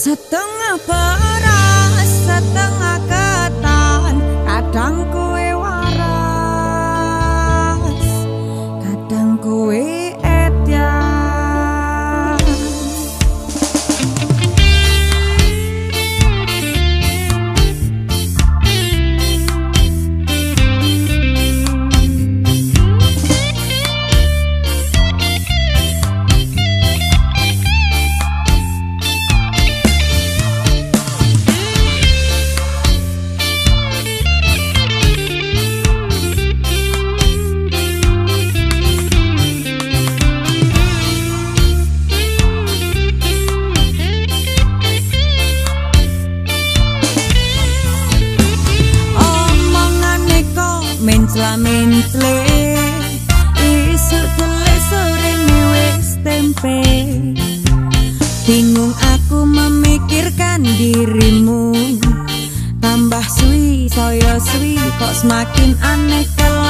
setengah beras setengah ketan kadang slamintle isuk tele sore wis tempe. Bingung aku memikirkan dirimu tambah suwi saya suwi kok semakin aneh kelakuanmu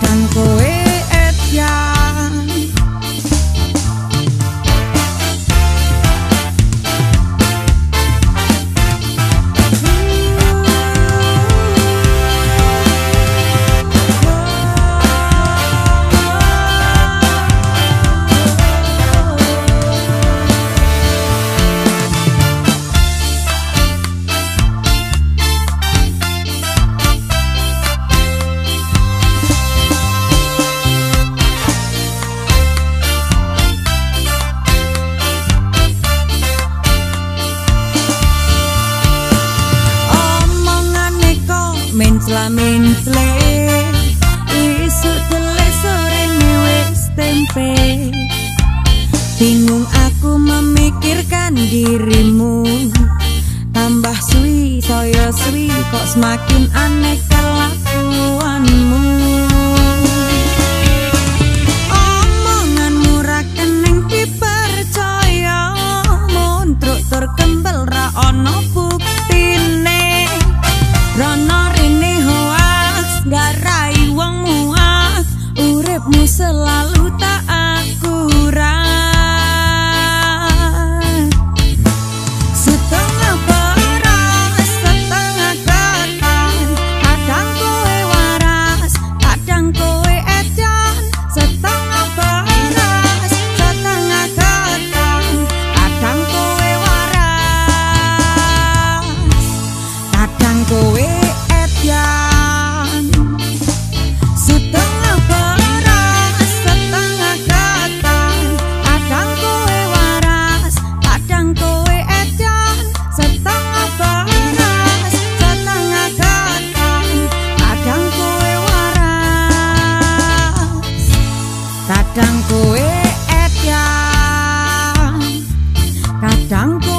slamin tle isu tele sore wis tempe. Bingung aku memikirkan dirimu tambah suwi saya suwi kok semakin aneh kelakuanmu Kadang kowe waras kadang kowe edyan setengah lara setengah kasat kadang kowe waras kadang kowe edyan kue